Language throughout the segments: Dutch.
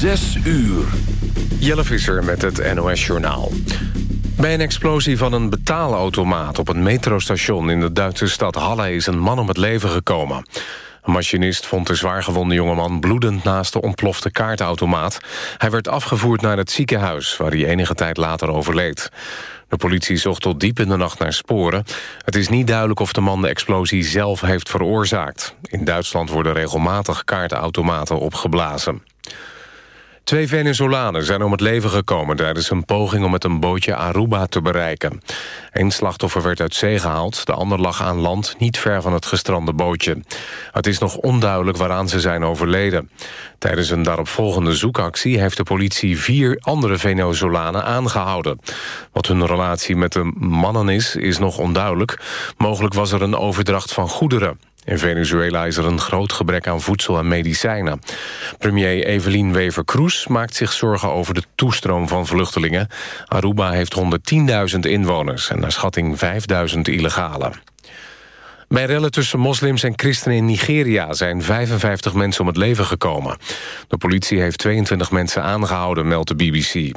Zes uur. Jelle Visser met het NOS-journaal. Bij een explosie van een betaalautomaat op een metrostation... in de Duitse stad Halle is een man om het leven gekomen. Een machinist vond de zwaargewonde jongeman bloedend naast de ontplofte kaartautomaat. Hij werd afgevoerd naar het ziekenhuis, waar hij enige tijd later overleed. De politie zocht tot diep in de nacht naar sporen. Het is niet duidelijk of de man de explosie zelf heeft veroorzaakt. In Duitsland worden regelmatig kaartautomaten opgeblazen. Twee Venezolanen zijn om het leven gekomen tijdens een poging om met een bootje Aruba te bereiken. Eén slachtoffer werd uit zee gehaald, de ander lag aan land niet ver van het gestrande bootje. Het is nog onduidelijk waaraan ze zijn overleden. Tijdens een daaropvolgende zoekactie heeft de politie vier andere Venezolanen aangehouden. Wat hun relatie met de mannen is, is nog onduidelijk. Mogelijk was er een overdracht van goederen. In Venezuela is er een groot gebrek aan voedsel en medicijnen. Premier Evelien Wever-Kroes maakt zich zorgen over de toestroom van vluchtelingen. Aruba heeft 110.000 inwoners en naar schatting 5.000 illegalen. Bij rellen tussen moslims en christenen in Nigeria zijn 55 mensen om het leven gekomen. De politie heeft 22 mensen aangehouden, meldt de BBC.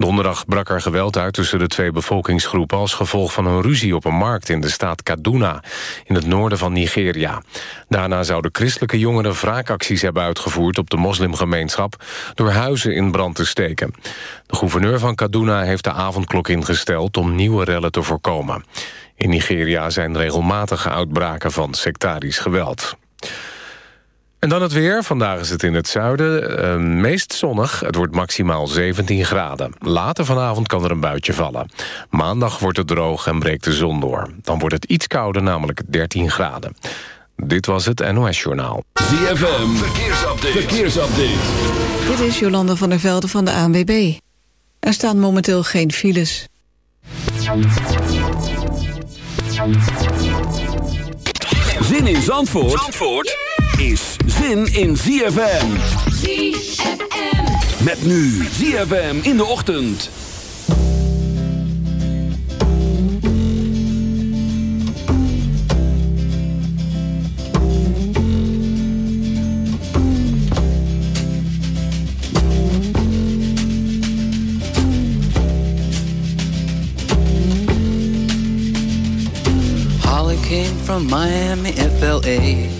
Donderdag brak er geweld uit tussen de twee bevolkingsgroepen... als gevolg van een ruzie op een markt in de staat Kaduna... in het noorden van Nigeria. Daarna zouden christelijke jongeren wraakacties hebben uitgevoerd... op de moslimgemeenschap door huizen in brand te steken. De gouverneur van Kaduna heeft de avondklok ingesteld... om nieuwe rellen te voorkomen. In Nigeria zijn regelmatige uitbraken van sectarisch geweld. En dan het weer. Vandaag is het in het zuiden uh, meest zonnig. Het wordt maximaal 17 graden. Later vanavond kan er een buitje vallen. Maandag wordt het droog en breekt de zon door. Dan wordt het iets kouder, namelijk 13 graden. Dit was het NOS Journaal. ZFM, verkeersupdate. verkeersupdate. Dit is Jolanda van der Velde van de ANWB. Er staan momenteel geen files. Zin in Zandvoort? Zandvoort? Is zin in ZFM. ZFM. Met nu ZFM in de ochtend. Holly came from Miami, FLA.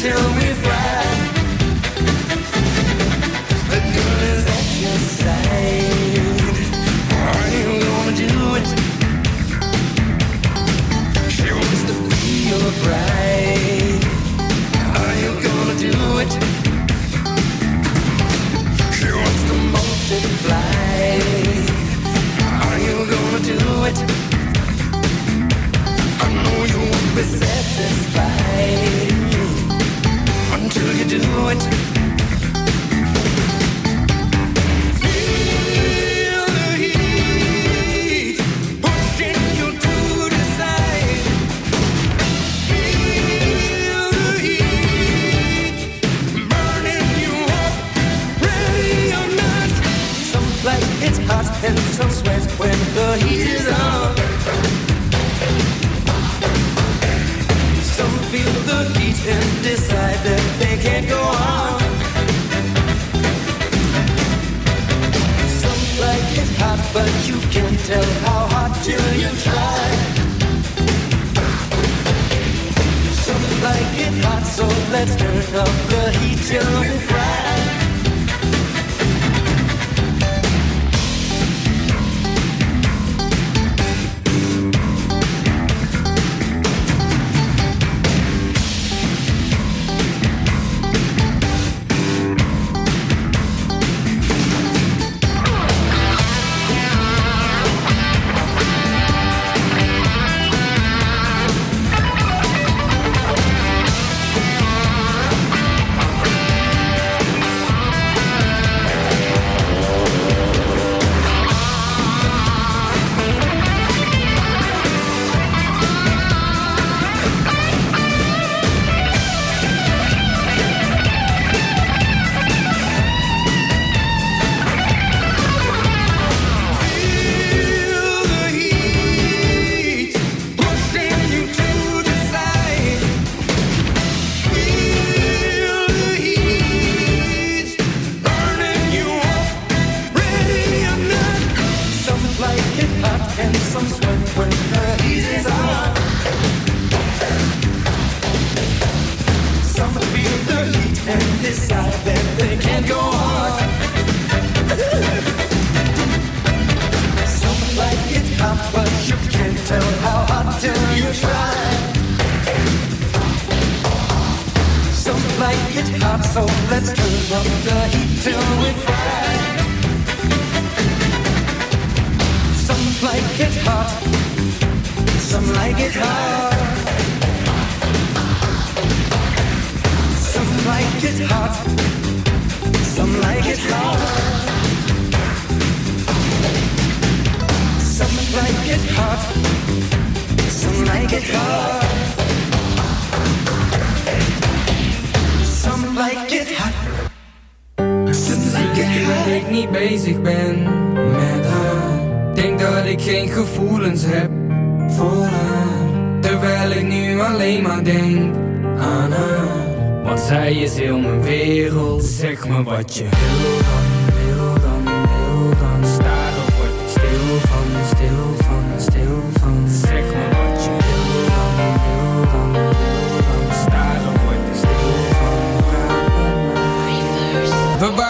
Tell me. Bezig ben met haar. Denk dat ik geen gevoelens heb voor haar. Terwijl ik nu alleen maar denk aan haar. Want zij is heel mijn wereld. Zeg me wat je wil dan, wil dan, wil dan. Staren word ik stil van, stil van, stil van. Zeg me wat je wil dan, wil dan, wil dan. Staren word ik stil van. We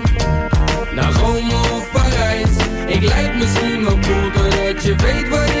je weet wat ik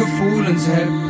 ik geen gevoelens heb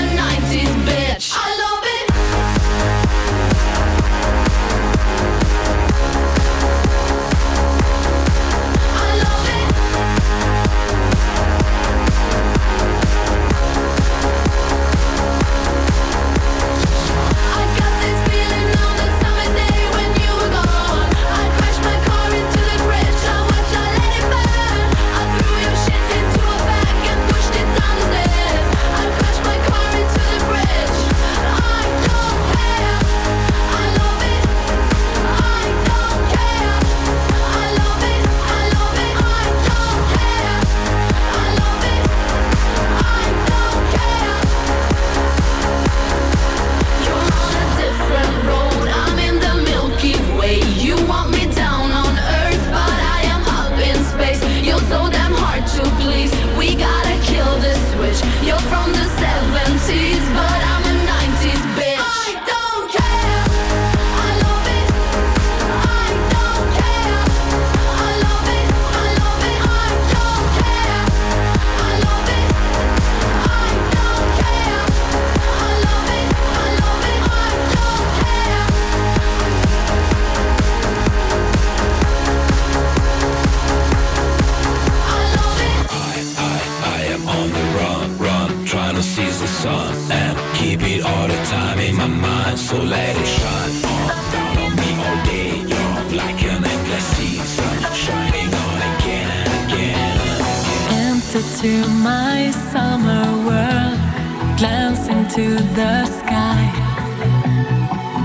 the sky,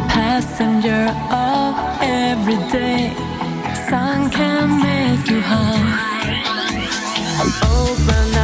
passenger of every day. Sun can make you high. Open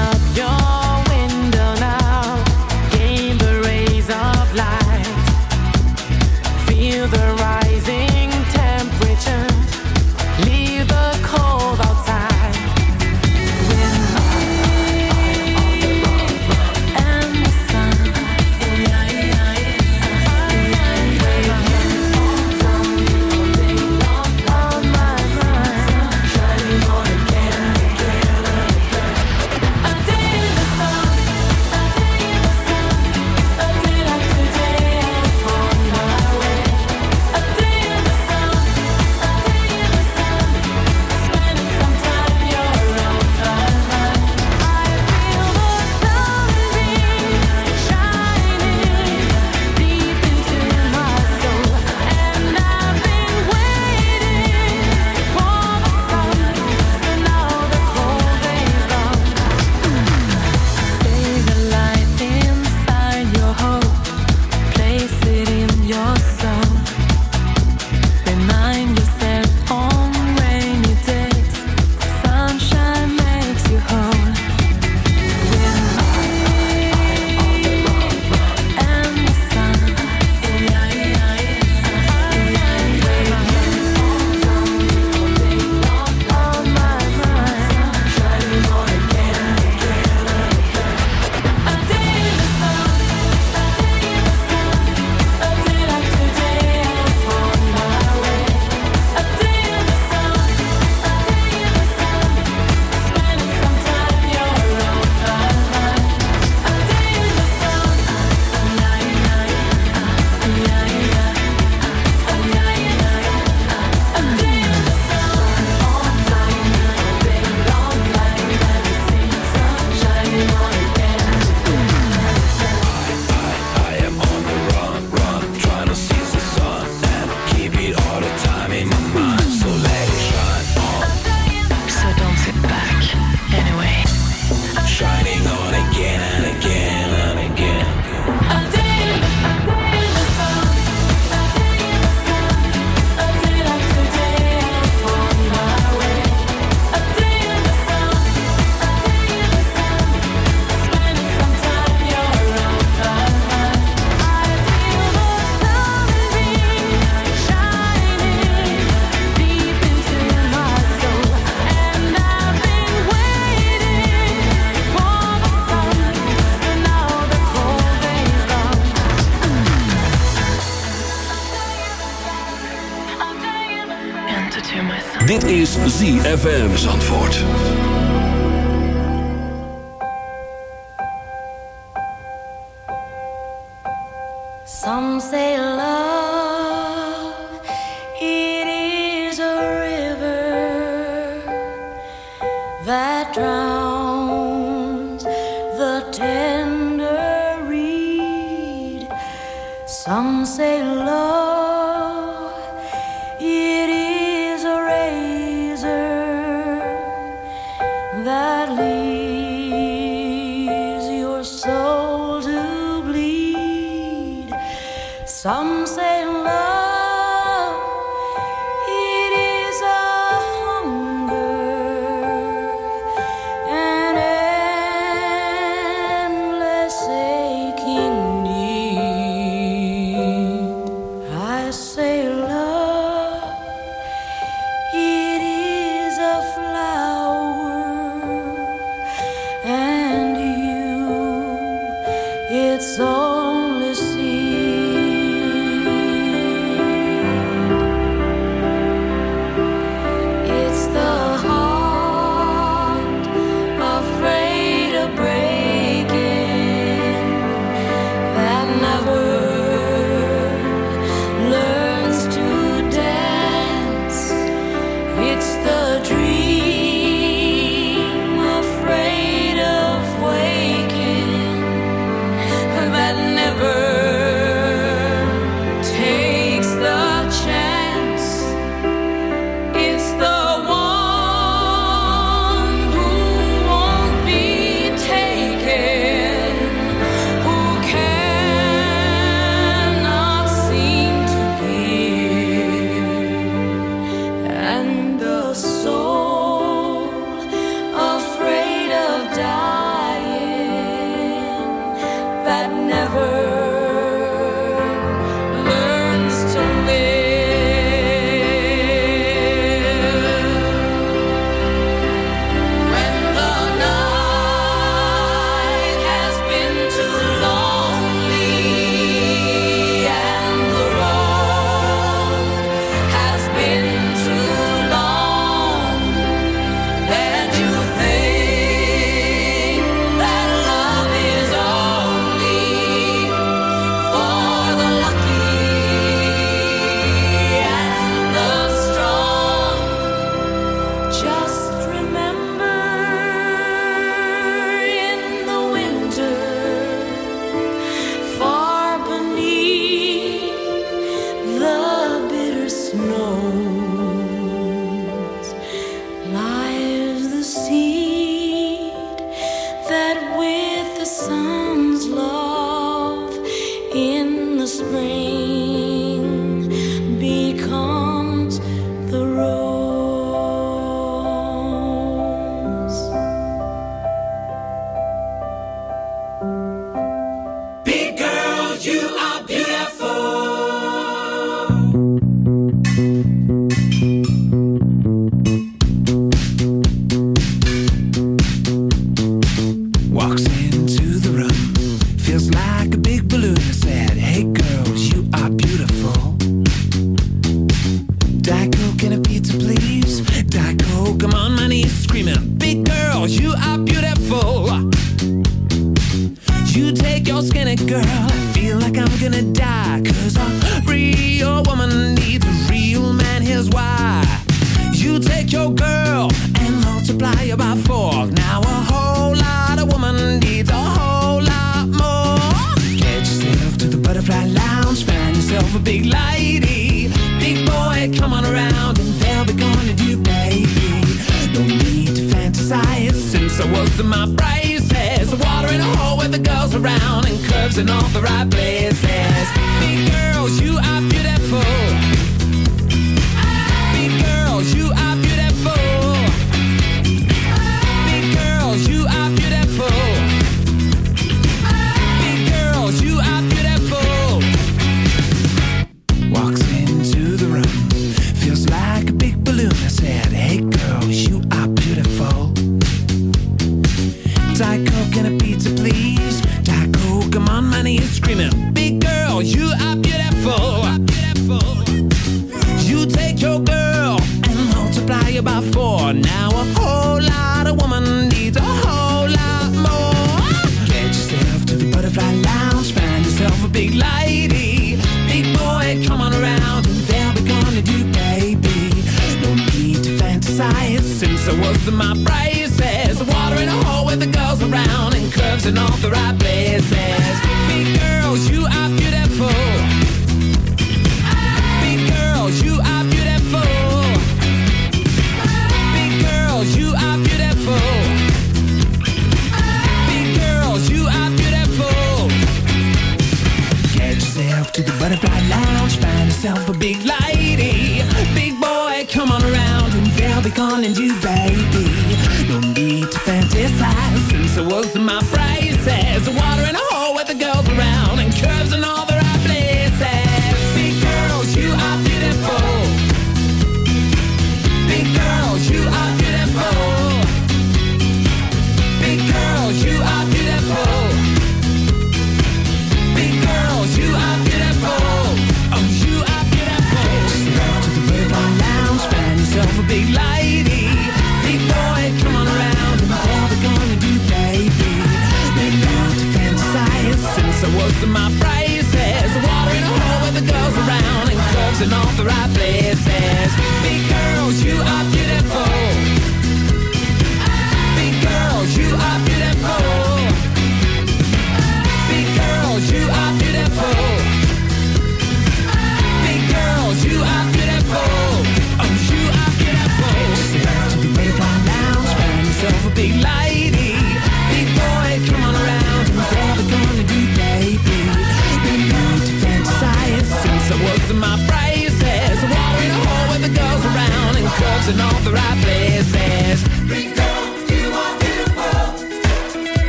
is ZFM antwoord. Some say love. Big girls, you are